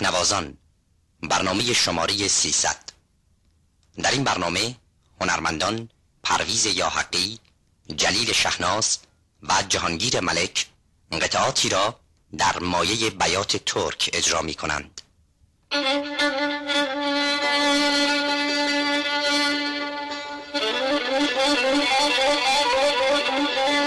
تکنوازان. برنامه شماره 300 در این برنامه هنرمندان پرویز یاحقی جلیل شهناس و جهانگیر ملک قطعاتی را در مایه بیات ترک اجرا می کنند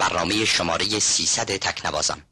برنامه شماره 300 تکنوازان